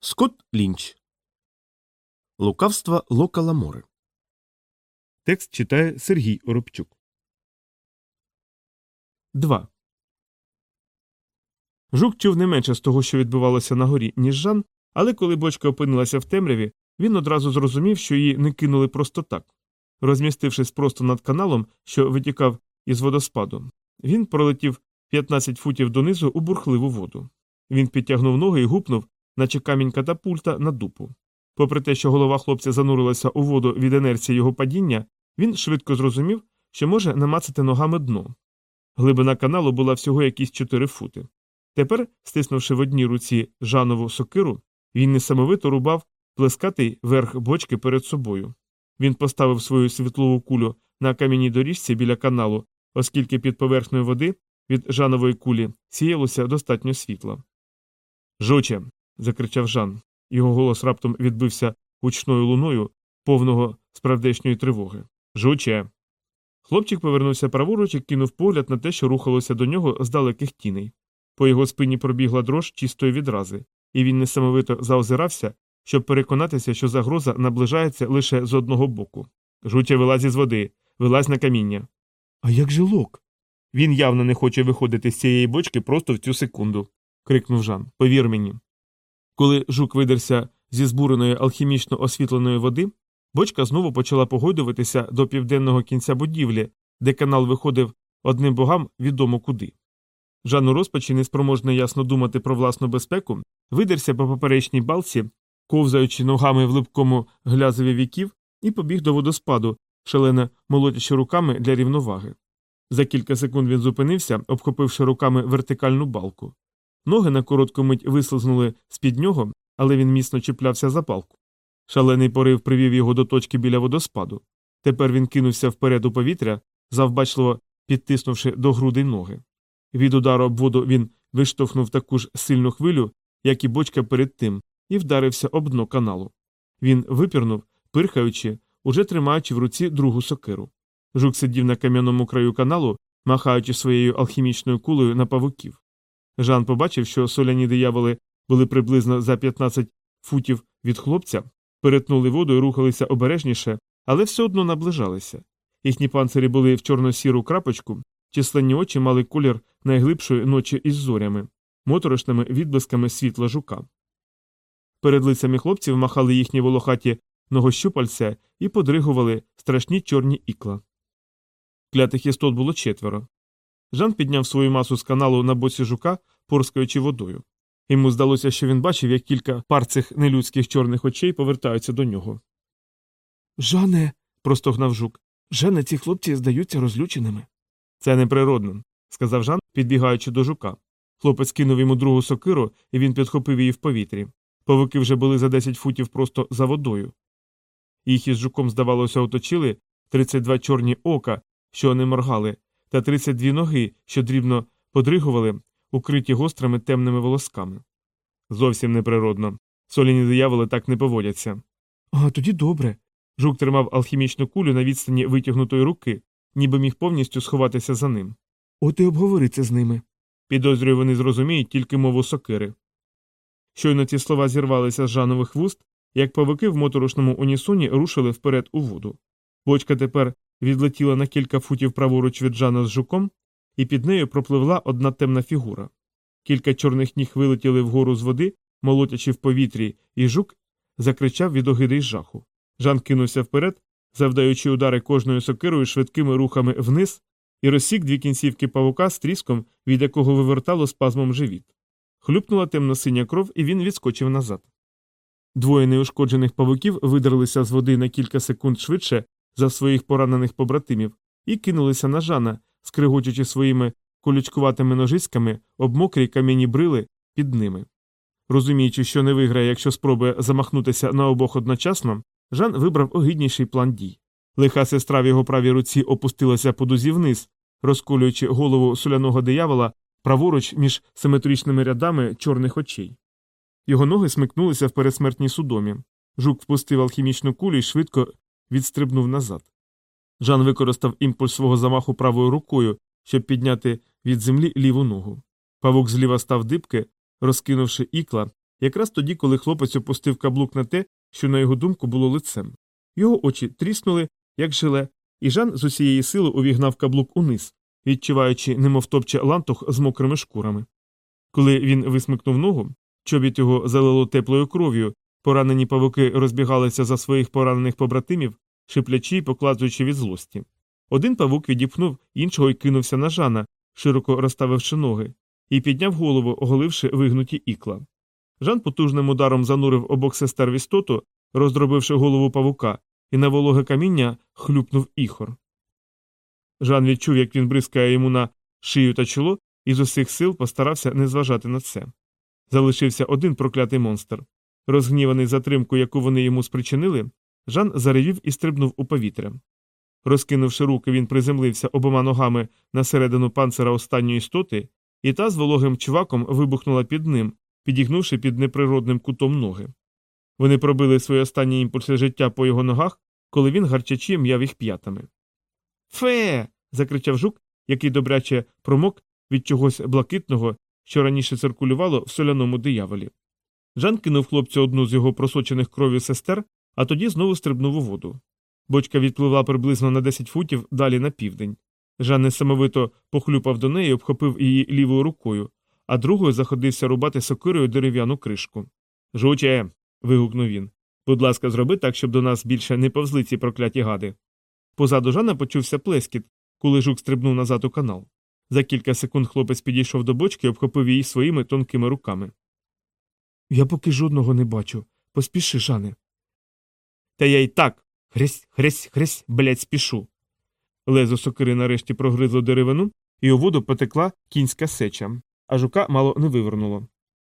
Скотт Лінч. Лукавства Лока Ламори. Текст читає Сергій Оробчук. 2. Жук чув не менше з того, що відбувалося на горі, ніж Жан, але коли бочка опинилася в темряві, він одразу зрозумів, що її не кинули просто так. Розмістившись просто над каналом, що витікав із водоспаду, він пролетів 15 футів донизу у бурхливу воду. Він підтягнув ноги і гупнув, наче камінь катапульта на дупу. Попри те, що голова хлопця занурилася у воду від інерції його падіння, він швидко зрозумів, що може намацати ногами дно. Глибина каналу була всього якісь 4 фути. Тепер, стиснувши в одній руці жанову сокиру, він несамовито рубав плескатий верх бочки перед собою. Він поставив свою світлову кулю на кам'яній доріжці біля каналу, оскільки під поверхнею води від жанової кулі сіялося достатньо світла. Жоче. Закричав Жан. Його голос раптом відбився гучною луною, повного справдешньої тривоги. Жуче. Хлопчик повернувся праворуч і кинув погляд на те, що рухалося до нього з далеких тіней. По його спині пробігла дрож чистої відрази, і він несамовито заозирався, щоб переконатися, що загроза наближається лише з одного боку. Жуче вилазь із води, вилазь на каміння. А як же лок? Він явно не хоче виходити з цієї бочки просто в цю секунду, крикнув Жан. Повір мені. Коли жук видерся зі збуреної алхімічно освітленої води, бочка знову почала погойдуватися до південного кінця будівлі, де канал виходив одним богам відомо куди. Жан у розпачі, неспроможний ясно думати про власну безпеку, видерся по поперечній балці, ковзаючи ногами в липкому глязові віків, і побіг до водоспаду, шалено молотячи руками для рівноваги. За кілька секунд він зупинився, обхопивши руками вертикальну балку. Ноги на коротку мить вислизнули з під нього, але він міцно чіплявся за палку. Шалений порив привів його до точки біля водоспаду. Тепер він кинувся вперед у повітря, завбачливо підтиснувши до грудей ноги. Від удару об воду він виштовхнув таку ж сильну хвилю, як і бочка перед тим, і вдарився об дно каналу. Він випірнув, пирхаючи, уже тримаючи в руці другу сокиру. Жук сидів на кам'яному краю каналу, махаючи своєю алхімічною кулею на павуків. Жан побачив, що соляні дияволи були приблизно за 15 футів від хлопця, перетнули воду і рухалися обережніше, але все одно наближалися. Їхні панцирі були в чорно-сіру крапочку, численні очі мали колір найглибшої ночі із зорями, моторошними відблисками світла жука. Перед лицями хлопців махали їхні волохаті ногощупальця і подригували страшні чорні ікла. Клятих істот було четверо. Жан підняв свою масу з каналу на боці жука, порскаючи водою. Йому здалося, що він бачив, як кілька пар цих нелюдських чорних очей повертаються до нього. Жане. простогнав жук. Жане, ці хлопці здаються розлюченими. Це неприродно, сказав Жан, підбігаючи до жука. Хлопець кинув йому другу сокиру, і він підхопив її в повітрі. Повики вже були за 10 футів просто за водою. Їх із жуком, здавалося, оточили 32 чорні ока, що не моргали, та 32 ноги, що дрібно подригували, укриті гострими темними волосками. Зовсім неприродно. Соляні дияволи так не поводяться. А тоді добре. Жук тримав алхімічну кулю на відстані витягнутої руки, ніби міг повністю сховатися за ним. От і обговори це з ними. Підозрюю, вони зрозуміють тільки мову сокири. Щойно ці слова зірвалися з жанових вуст, як павики в моторошному унісоні рушили вперед у воду. Бочка тепер відлетіла на кілька футів праворуч від Жана з жуком, і під нею пропливла одна темна фігура. Кілька чорних ніг вилетіли вгору з води, молотячи в повітрі, і жук закричав від огиди й жаху. Жан кинувся вперед, завдаючи удари кожною сокирою швидкими рухами вниз, і розсік дві кінцівки павука з тріском, від якого вивертало спазмом живіт. Хлюпнула темно-синя кров, і він відскочив назад. Двоє неушкоджених павуків видерлися з води на кілька секунд швидше за своїх поранених побратимів і кинулися на Жана, скригочучи своїми колючкуватими ножиськами об мокрі кам'яні брили під ними. Розуміючи, що не виграє, якщо спробує замахнутися на обох одночасно, Жан вибрав огидніший план дій. Лиха сестра в його правій руці опустилася по дузі вниз, розколюючи голову соляного диявола праворуч між симетричними рядами чорних очей. Його ноги смикнулися в пересмертній судомі. Жук впустив алхімічну кулю і швидко відстрибнув назад. Жан використав імпульс свого замаху правою рукою, щоб підняти від землі ліву ногу. Павук зліва став дибки, розкинувши ікла, якраз тоді, коли хлопець опустив каблук на те, що, на його думку, було лицем. Його очі тріснули, як жиле, і Жан з усієї сили увігнав каблук униз, відчуваючи, немов топче лантух з мокрими шкурами. Коли він висмикнув ногу, чобіт його залило теплою кров'ю, поранені павуки розбігалися за своїх поранених побратимів, шиплячи й покладуючи від злості. Один павук відіпхнув іншого і кинувся на Жана, широко розставивши ноги, і підняв голову, оголивши вигнуті ікла. Жан потужним ударом занурив обох сестер в істоту, роздробивши голову павука, і на вологе каміння хлюпнув іхор. Жан відчув, як він бризкає йому на шию та чоло, і з усіх сил постарався не зважати на це. Залишився один проклятий монстр. Розгніваний затримку, яку вони йому спричинили, Жан заревів і стрибнув у повітря. Розкинувши руки, він приземлився обома ногами на середину панцира останньої істоти, і та з вологим чваком вибухнула під ним, підігнувши під неприродним кутом ноги. Вони пробили свої останні імпульси життя по його ногах, коли він гарчачі м'яв їх п'ятами. Фе. закричав жук, який добряче промок від чогось блакитного, що раніше циркулювало в соляному дияволі. Жан кинув хлопцю одну з його просочених кров'ю сестер, а тоді знову стрибнув у воду. Бочка відпливла приблизно на 10 футів далі на південь. Жан несамовито похлюпав до неї, обхопив її лівою рукою, а другою заходився рубати сокирою дерев'яну кришку. Жуче. вигукнув він. Будь ласка, зроби так, щоб до нас більше не повзли ці прокляті гади. Позаду Жана почувся плескіт, коли жук стрибнув назад у канал. За кілька секунд хлопець підійшов до бочки і обхопив її своїми тонкими руками. Я поки жодного не бачу. Поспіши, Жане. Та я й так. Хресь, хресь, хресь, блять, спішу. Лезо сокири нарешті прогризло деревину, і у воду потекла кінська сеча, а жука мало не вивернуло.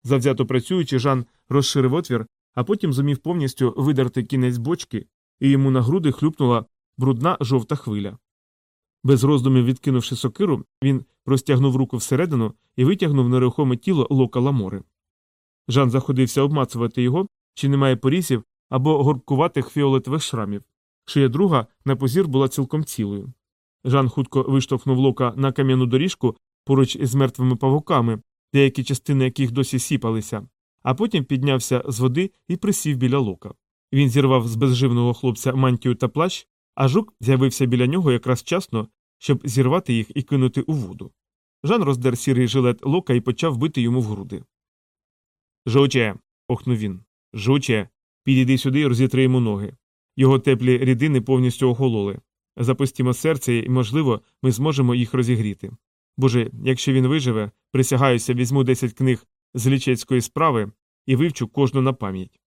Завзято працюючи, Жан розширив отвір, а потім зумів повністю видерти кінець бочки, і йому на груди хлюпнула брудна жовта хвиля. Без роздумів відкинувши сокиру, він простягнув руку всередину і витягнув нерухоме тіло лока ламори. Жан заходився обмацувати його, чи немає порізів або горбкуватих фіолетових шрамів. Шия друга на позір була цілком цілою. Жан хутко виштовхнув лока на кам'яну доріжку поруч із мертвими павуками, деякі частини яких досі сіпалися, а потім піднявся з води і присів біля лока. Він зірвав з безживного хлопця мантію та плащ, а жук з'явився біля нього якраз вчасно, щоб зірвати їх і кинути у воду. Жан роздер сірий жилет лока і почав бити йому в груди. Жуче. охнув він. Жуче. Підійди сюди і розітри йому ноги. Його теплі рідини повністю охололи. Запустімо серце, і, можливо, ми зможемо їх розігріти. Боже, якщо він виживе, присягаюся, візьму 10 книг з лічецької справи і вивчу кожну на пам'ять.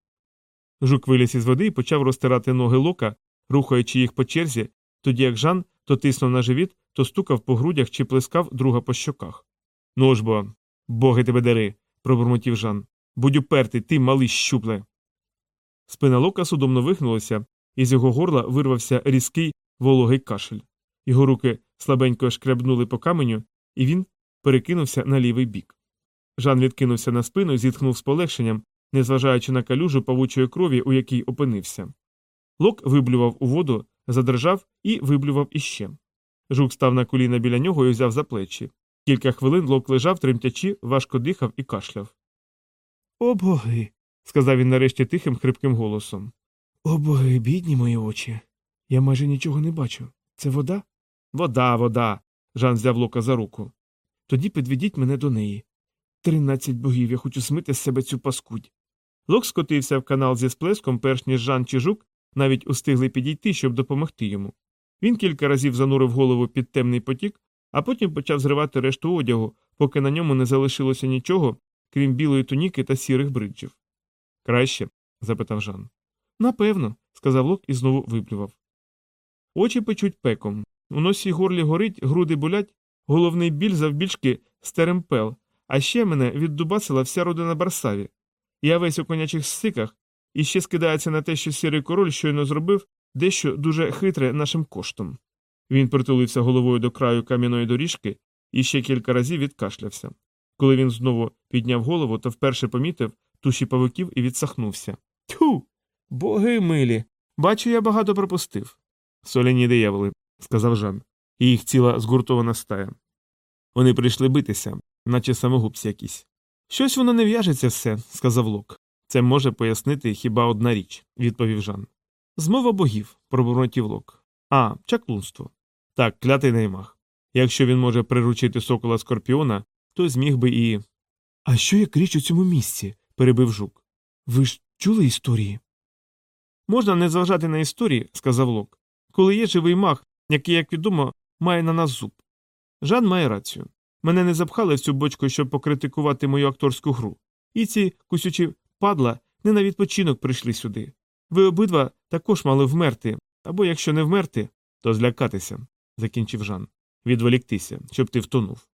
Жук виліз із води і почав розтирати ноги лока, рухаючи їх по черзі, тоді як Жан то тиснув на живіт, то стукав по грудях чи плескав друга по щоках. Ну бо, боги тебе дари, пробурмотів Жан. Будь упертий, ти малий щупле. Спина лока судомно вихнулася, і з його горла вирвався різкий вологий кашель. Його руки слабенько шкрябнули по каменю, і він перекинувся на лівий бік. Жан відкинувся на спину зітхнув з полегшенням, незважаючи на калюжу павучої крові, у якій опинився. Лок виблював у воду, задрижав і виблював іще. Жук став на коліна біля нього і взяв за плечі. Кілька хвилин лок лежав, тремтячи, важко дихав і кашляв. О боги. сказав він нарешті тихим, хрипким голосом. О боги, бідні мої очі. Я майже нічого не бачу. Це вода? Вода, вода. Жан взяв лока за руку. Тоді підведіть мене до неї. Тринадцять богів, я хочу смити з себе цю паскудь. Лок скотився в канал зі сплеском, перш ніж Жан чи жук навіть устигли підійти, щоб допомогти йому. Він кілька разів занурив голову під темний потік, а потім почав зривати решту одягу, поки на ньому не залишилося нічого, крім білої туніки та сірих бриджів. Краще? запитав Жан. Напевно, сказав Лок і знову виплював. Очі печуть пеком. У носі горлі горить, груди болять, головний біль завбільшки стеремпел, а ще мене віддубасила вся родина Барсаві. Я весь у конячих стиках і ще скидається на те, що сірий король щойно зробив дещо дуже хитре нашим коштом. Він притулився головою до краю кам'яної доріжки і ще кілька разів відкашлявся. Коли він знову підняв голову, то вперше помітив туші павуків і відсахнувся. Тьху! Боги милі. Бачу, я багато пропустив. Соляні дияволи, сказав Жан, і їх ціла згуртована стая. Вони прийшли битися, наче самогубці якісь. Щось воно не в'яжеться все, сказав Лок. Це може пояснити хіба одна річ, відповів Жан. Змова богів, пробурмотів Лок. А, чаклунство. Так, клятий наймах. Якщо він може приручити сокола скорпіона, то зміг би і. А що як річ у цьому місці? перебив жук. Ви ж чули історії? Можна не зважати на історії, сказав Лок, коли є живий маг, який, як відомо, має на нас зуб. Жан має рацію. Мене не запхали в цю бочку, щоб покритикувати мою акторську гру. І ці кусючі падла не на відпочинок прийшли сюди. Ви обидва також мали вмерти, або якщо не вмерти, то злякатися, закінчив Жан. Відволіктися, щоб ти втонув.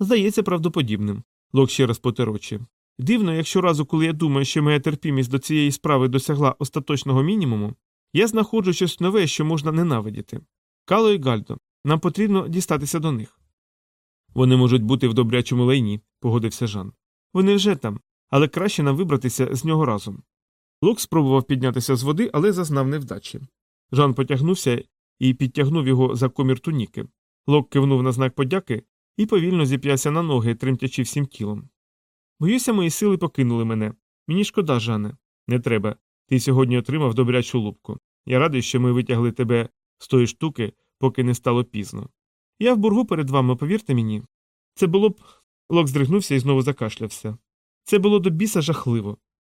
Здається, правдоподібним. Лок ще раз потер очі. Дивно, якщо разу, коли я думаю, що моя терпімість до цієї справи досягла остаточного мінімуму, я знаходжу щось нове, що можна ненавидіти. Кало і Гальдо, нам потрібно дістатися до них. Вони можуть бути в добрячому лайні, погодився Жан. Вони вже там, але краще нам вибратися з нього разом. Лок спробував піднятися з води, але зазнав невдачі. Жан потягнувся і підтягнув його за комір туніки. Лок кивнув на знак подяки і повільно зіп'явся на ноги, тремтячи всім тілом. Боюся, мої сили покинули мене. Мені шкода, Жане. Не треба. Ти сьогодні отримав добрячу лупку. Я радий, що ми витягли тебе з тої штуки, поки не стало пізно. Я в боргу перед вами, повірте мені. Це було б. Лок здригнувся і знову закашлявся. Це було до біса жахливо.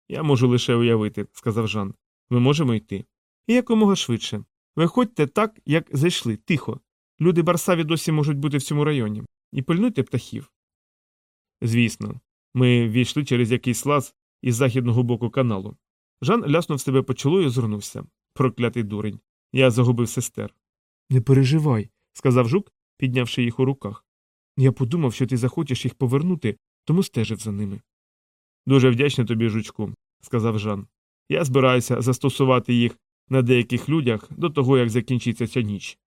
Я можу лише уявити, сказав Жан. Ми можемо йти. І якомога швидше. Виходьте так, як зайшли, тихо. Люди Барсаві досі можуть бути в цьому районі. І пильнуйте птахів. Звісно, ми війшли через якийсь лаз із західного боку каналу. Жан ляснув себе по чолу і озирнувся. Проклятий дурень. Я загубив сестер. Не переживай, сказав жук, піднявши їх у руках. Я подумав, що ти захочеш їх повернути, тому стежив за ними. Дуже вдячний тобі, жучку, сказав Жан. Я збираюся застосувати їх на деяких людях до того, як закінчиться ця ніч.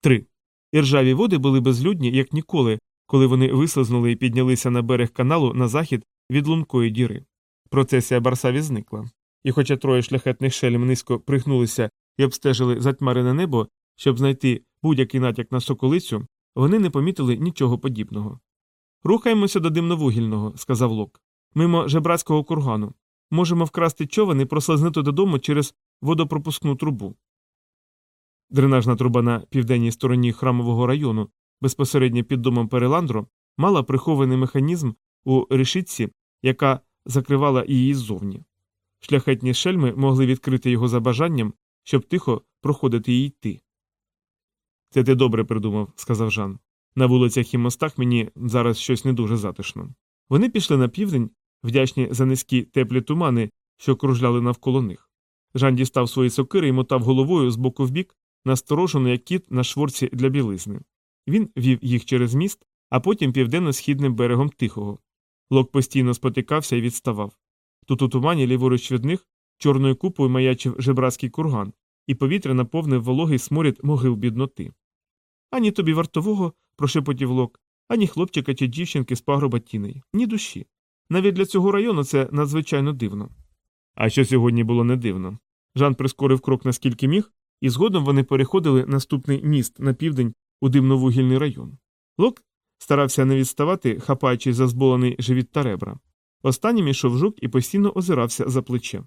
3. Іржаві води були безлюдні, як ніколи, коли вони вислизнули і піднялися на берег каналу на захід від лункої діри. Процесія Барсаві зникла. І хоча троє шляхетних шельм низько пригнулися і обстежили затьмарене небо, щоб знайти будь-який натяк на соколицю, вони не помітили нічого подібного. Рухаємося до димновугільного, сказав Лок. Мимо жебрацького кургану. Можемо вкрасти човен і прослизнути додому через водопропускну трубу. Дренажна труба на південній стороні храмового району, безпосередньо під домом Переландро, мала прихований механізм у решітці, яка закривала її ззовні. Шляхетні шельми могли відкрити його за бажанням, щоб тихо проходити і йти. Це ти добре придумав, сказав Жан. На вулицях і мостах мені зараз щось не дуже затишно. Вони пішли на південь, вдячні за низькі теплі тумани, що кружляли навколо них. Жан дістав свої сокири і мотав головою з боку в бік, насторожено, як кіт на шворці для білизни. Він вів їх через міст, а потім південно-східним берегом тихого. Лок постійно спотикався і відставав. Тут у тумані ліворуч від них чорною купою маячив жебрацький курган, і повітря наповнив вологий сморід могил бідноти. Ані тобі вартового, прошепотів лок, ані хлопчика чи дівчинки з пагроба тіней, ні душі. Навіть для цього району це надзвичайно дивно. А що сьогодні було не дивно. Жан прискорив крок наскільки міг, і згодом вони переходили наступний міст на південь у димновугільний район. Лок старався не відставати, хапаючи за зболений живіт та ребра. Останнім ішов жук і постійно озирався за плече.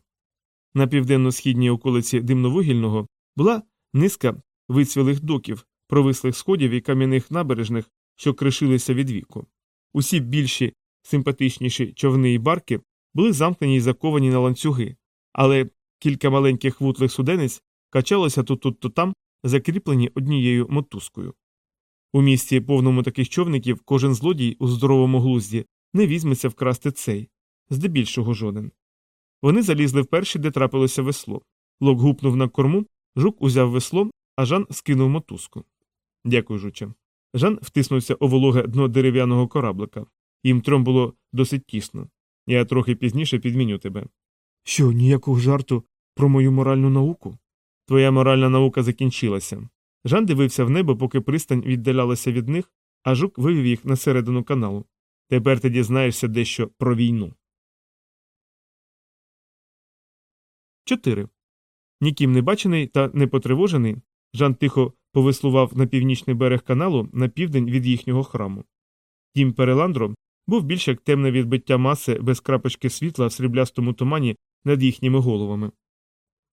На південно-східній околиці димновугільного була низка вицвілих доків, провислих сходів і кам'яних набережних, що кришилися від віку. Усі більші, симпатичніші човни і барки були замкнені й заковані на ланцюги, але кілька маленьких вутлих суденець качалося тут тут то там, закріплені однією мотузкою. У місті, повному таких човників, кожен злодій у здоровому глузді не візьметься вкрасти цей, здебільшого жоден. Вони залізли в перші, де трапилося весло. Лок гупнув на корму, жук узяв весло, а Жан скинув мотузку. Дякую, жуче. Жан втиснувся у вологе дно дерев'яного кораблика. Їм трьом було досить тісно. Я трохи пізніше підміню тебе. Що, ніякого жарту про мою моральну науку? Твоя моральна наука закінчилася. Жан дивився в небо, поки пристань віддалялася від них, а жук вивів їх на середину каналу. Тепер ти дізнаєшся дещо про війну. 4. Ніким не бачений та не потривожений, Жан тихо повеслував на північний берег каналу на південь від їхнього храму. Дім Переландро був більш як темне відбиття маси без крапочки світла в сріблястому тумані над їхніми головами.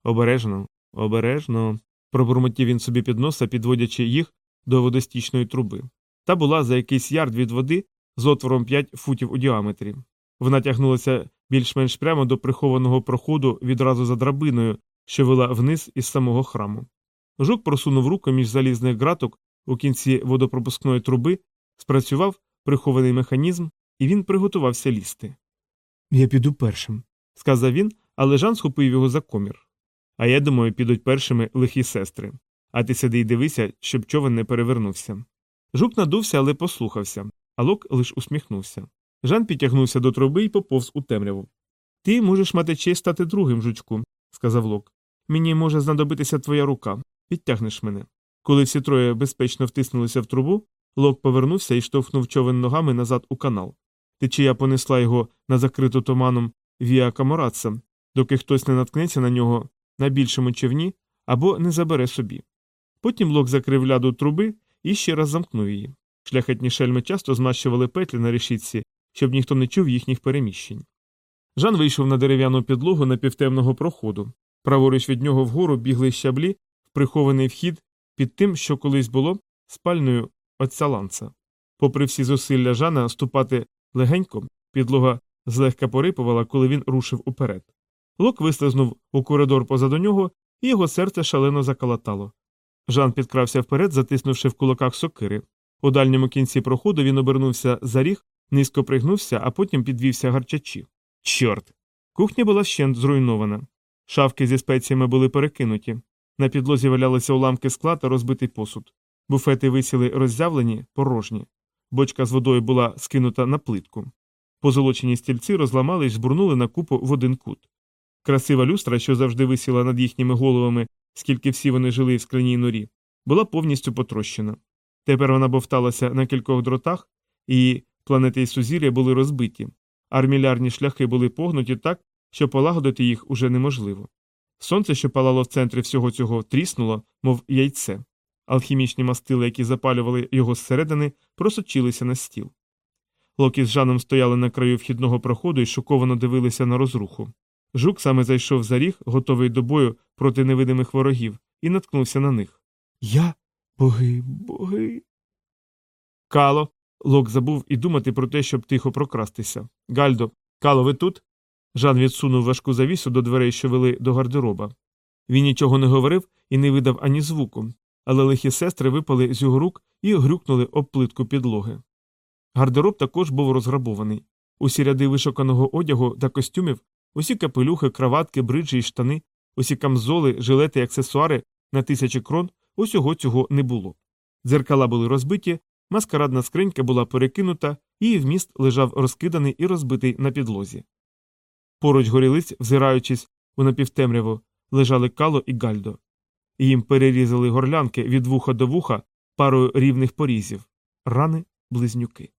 Обережно, обережно, пробурмотів він собі під носа, підводячи їх до водостічної труби. Та була за якийсь ярд від води з отвором 5 футів у діаметрі. Вона тягнулася більш-менш прямо до прихованого проходу відразу за драбиною, що вела вниз із самого храму. Жук просунув руку між залізних ґраток у кінці водопропускної труби, спрацював прихований механізм, і він приготувався лізти. Я піду першим. Сказав він, але Жан схопив його за комір. А я думаю, підуть першими лихі сестри. А ти сиди й дивися, щоб човен не перевернувся. Жук надувся, але послухався, а Лок лиш усміхнувся. Жан підтягнувся до труби і поповз у темряву. Ти можеш мати честь стати другим, жучку, сказав Лок. Мені може знадобитися твоя рука. Підтягнеш мене. Коли всі троє безпечно втиснулися в трубу, Лок повернувся і штовхнув човен ногами назад у канал. Течія понесла його на закриту туманом Віа Камораца, доки хтось не наткнеться на нього на більшому човні або не забере собі. Потім Лок закрив ляду труби і ще раз замкнув її. Шляхетні шельми часто змащували петлі на решітці, щоб ніхто не чув їхніх переміщень. Жан вийшов на дерев'яну підлогу напівтемного проходу. Праворуч від нього вгору бігли щаблі в прихований вхід під тим, що колись було спальною отця ланца. Попри всі зусилля Жана ступати легенько, підлога злегка порипувала, коли він рушив уперед. Лок вислизнув у коридор позаду нього, і його серце шалено заколотало. Жан підкрався вперед, затиснувши в кулаках сокири. У дальньому кінці проходу він обернувся за ріг, низько пригнувся, а потім підвівся гарчачі. Чорт! Кухня була ще зруйнована. Шавки зі спеціями були перекинуті. На підлозі валялися уламки скла та розбитий посуд. Буфети висіли роззявлені, порожні. Бочка з водою була скинута на плитку. Позолочені стільці розламали й збурнули на купу в один кут. Красива люстра, що завжди висіла над їхніми головами, скільки всі вони жили в скляній норі, була повністю потрощена. Тепер вона бовталася на кількох дротах, і планети й сузір'я були розбиті, армілярні шляхи були погнуті так, що полагодити їх уже неможливо. Сонце, що палало в центрі всього цього, тріснуло, мов яйце. Алхімічні мастили, які запалювали його зсередини, просочилися на стіл. Локі з Жаном стояли на краю вхідного проходу і шоковано дивилися на розруху. Жук саме зайшов за ріг, готовий до бою проти невидимих ворогів, і наткнувся на них. Я? Боги, боги. Кало. Лок забув і думати про те, щоб тихо прокрастися. Гальдо, Кало, ви тут? Жан відсунув важку завісу до дверей, що вели до гардероба. Він нічого не говорив і не видав ані звуку, але лихі сестри випали з його рук і грюкнули об плитку підлоги. Гардероб також був розграбований. Усі ряди вишуканого одягу та костюмів, усі капелюхи, краватки, бриджі й штани, усі камзоли, жилети й аксесуари на тисячі крон усього цього не було. Дзеркала були розбиті, маскарадна скринька була перекинута, її вміст лежав розкиданий і розбитий на підлозі. Поруч горілиць, взираючись у напівтемряву, лежали кало і гальдо. Їм перерізали горлянки від вуха до вуха парою рівних порізів, рани близнюки.